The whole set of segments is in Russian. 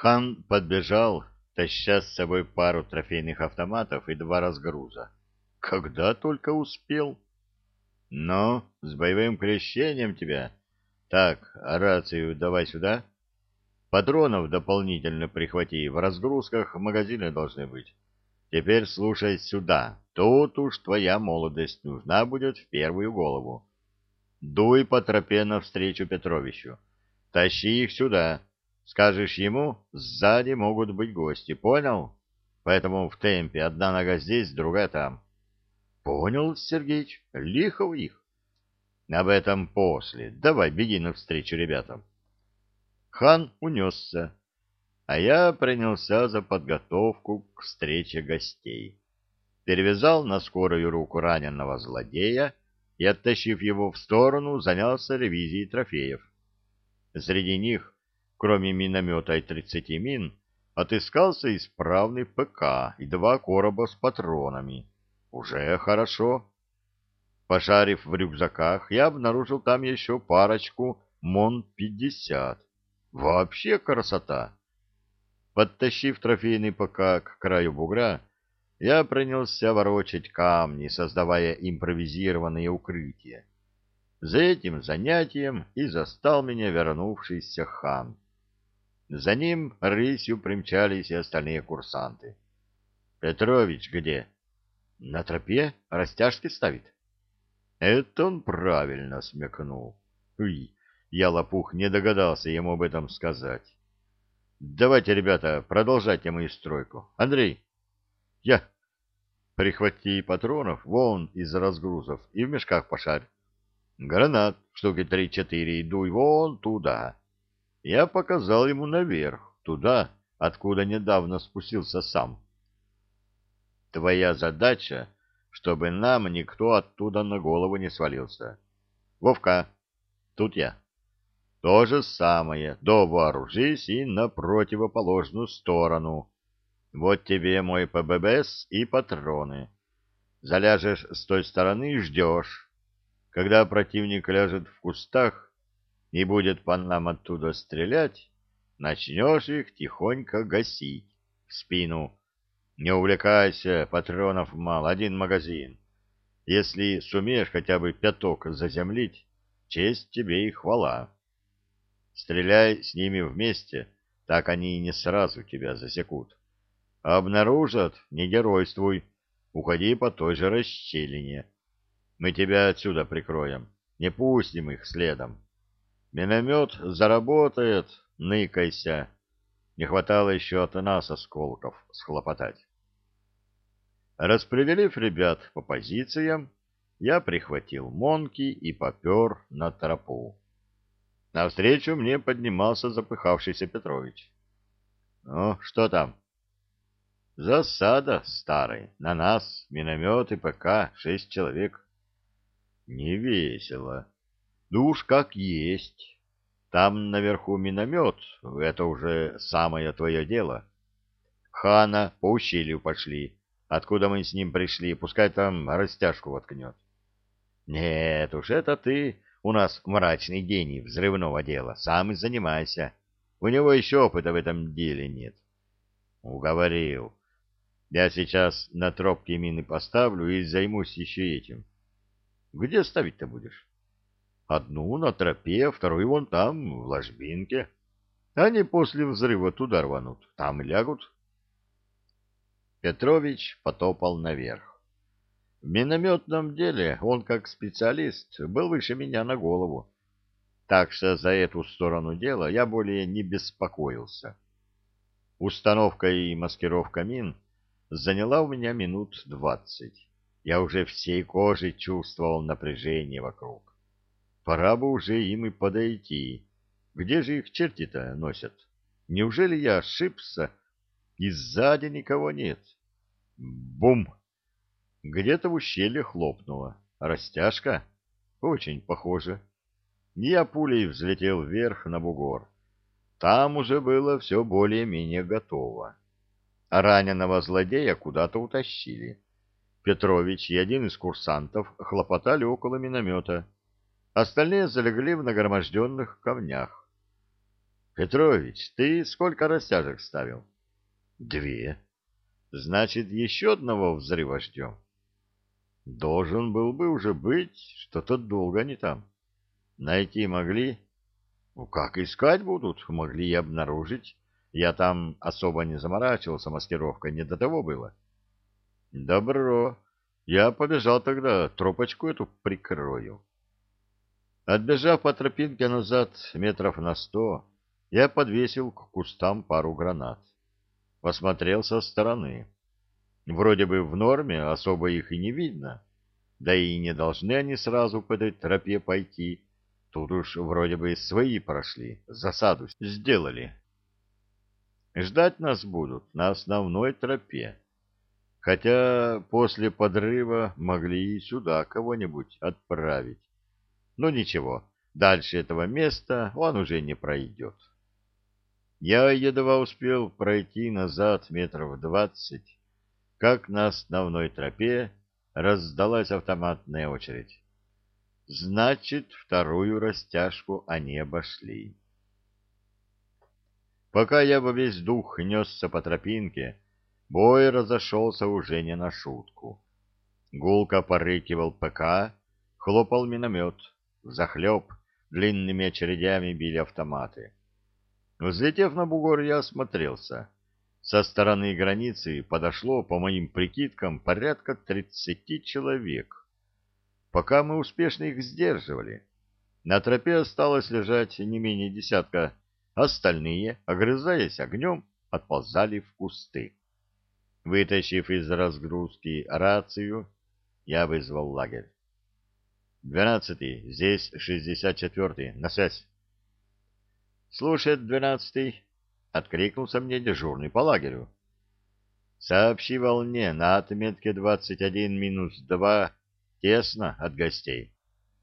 Хан подбежал, таща с собой пару трофейных автоматов и два разгруза. Когда только успел. Но с боевым крещением тебя. Так, рацию давай сюда. Патронов дополнительно прихвати, в разгрузках магазины должны быть. Теперь слушай сюда. Тут уж твоя молодость нужна будет в первую голову. Дуй по тропе навстречу Петровичу. Тащи их сюда. Скажешь ему, сзади могут быть гости. Понял? Поэтому в темпе одна нога здесь, другая там. Понял, Сергеич. Лихо у их. Об этом после. Давай, беги навстречу ребятам. Хан унесся, а я принялся за подготовку к встрече гостей. Перевязал на скорую руку раненого злодея и, оттащив его в сторону, занялся ревизией трофеев. Среди них, кроме миномета и тридцати мин, отыскался исправный ПК и два короба с патронами. Уже хорошо. Пошарив в рюкзаках, я обнаружил там еще парочку МОН-50. Вообще красота! Подтащив трофейный ПК к краю бугра, я принялся ворочать камни, создавая импровизированные укрытия. За этим занятием и застал меня вернувшийся хан. За ним рысью примчались и остальные курсанты. — Петрович где? — На тропе растяжки ставит. Это он правильно смекнул. Уй, я, лопух, не догадался ему об этом сказать. Давайте, ребята, продолжайте мою стройку. Андрей. Я. Прихвати патронов вон из разгрузов и в мешках пошарь. Гранат, штуки три-четыре, и дуй вон туда. Я показал ему наверх, туда, откуда недавно спустился сам. Твоя задача чтобы нам никто оттуда на голову не свалился. Вовка, тут я. То же самое, довооружись и на противоположную сторону. Вот тебе мой ПББС и патроны. Заляжешь с той стороны и ждешь. Когда противник ляжет в кустах и будет по нам оттуда стрелять, начнешь их тихонько гасить в спину не увлекайся, патронов мало, один магазин. Если сумеешь хотя бы пяток заземлить, честь тебе и хвала. Стреляй с ними вместе, так они не сразу тебя засекут. Обнаружат, не геройствуй, уходи по той же расщелине. Мы тебя отсюда прикроем, не пустим их следом. Миномет заработает, ныкайся. Не хватало еще от нас осколков схлопотать. Распределив ребят по позициям, я прихватил монки и попер на тропу. Навстречу мне поднимался запыхавшийся Петрович. — Ну, что там? — Засада старый. На нас миномет и ПК шесть человек. — Не весело. Ну уж как есть. Там наверху миномет, это уже самое твое дело. Хана по ущелью пошли. Откуда мы с ним пришли, пускай там растяжку воткнет. Нет уж, это ты у нас мрачный гений взрывного дела, сам и занимайся. У него еще опыта в этом деле нет. Уговорил. Я сейчас на тропке мины поставлю и займусь еще этим. Где ставить-то будешь? Одну на тропе, вторую вон там, в ложбинке. Они после взрыва туда рванут, там лягут. Петрович потопал наверх. В минометном деле он, как специалист, был выше меня на голову, так что за эту сторону дела я более не беспокоился. Установка и маскировка мин заняла у меня минут двадцать. Я уже всей кожей чувствовал напряжение вокруг. Пора бы уже им и подойти. Где же их черти-то носят? Неужели я ошибся и сзади никого нет. Бум! Где-то в ущелье хлопнуло. Растяжка? Очень похоже. Я пулей взлетел вверх на бугор. Там уже было все более-менее готово. Раненого злодея куда-то утащили. Петрович и один из курсантов хлопотали около миномета. Остальные залегли в нагроможденных камнях. Петрович, ты сколько растяжек ставил? Две. Значит, еще одного взрыва ждем. Должен был бы уже быть, что-то долго они там. Найти могли? Ну, как искать будут? Могли и обнаружить. Я там особо не заморачивался, маскировка не до того было. Добро. Я побежал тогда, тропочку эту прикрою. Отбежав по тропинке назад метров на сто, я подвесил к кустам пару гранат. Посмотрел со стороны. Вроде бы в норме, особо их и не видно. Да и не должны они сразу по этой тропе пойти. Тут уж вроде бы свои прошли, засаду сделали. Ждать нас будут на основной тропе. Хотя после подрыва могли и сюда кого-нибудь отправить. Но ничего, дальше этого места он уже не пройдет. Я едва успел пройти назад метров двадцать, как на основной тропе раздалась автоматная очередь. Значит, вторую растяжку они обошли. Пока я во весь дух несся по тропинке, бой разошелся уже не на шутку. Гулко порыкивал ПК, хлопал миномет, захлеб, длинными очередями били автоматы. Взлетев на бугор, я осмотрелся. Со стороны границы подошло, по моим прикидкам, порядка тридцати человек. Пока мы успешно их сдерживали. На тропе осталось лежать не менее десятка. Остальные, огрызаясь огнем, отползали в кусты. Вытащив из разгрузки рацию, я вызвал лагерь. «Двенадцатый, здесь шестьдесят четвертый, на связь». «Слушает двенадцатый», — откликнулся мне дежурный по лагерю. «Сообщи волне на отметке двадцать один минус два тесно от гостей.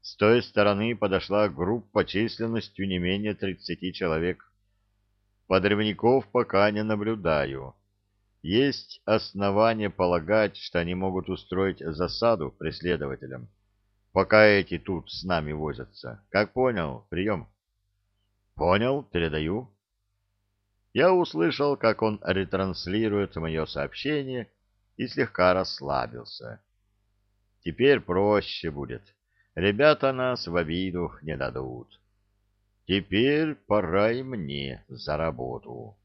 С той стороны подошла группа численностью не менее тридцати человек. Подрывников пока не наблюдаю. Есть основания полагать, что они могут устроить засаду преследователям, пока эти тут с нами возятся. Как понял? Прием». Понял, передаю. Я услышал, как он ретранслирует мое сообщение и слегка расслабился. Теперь проще будет. Ребята нас в обиду не дадут. Теперь пора и мне за работу.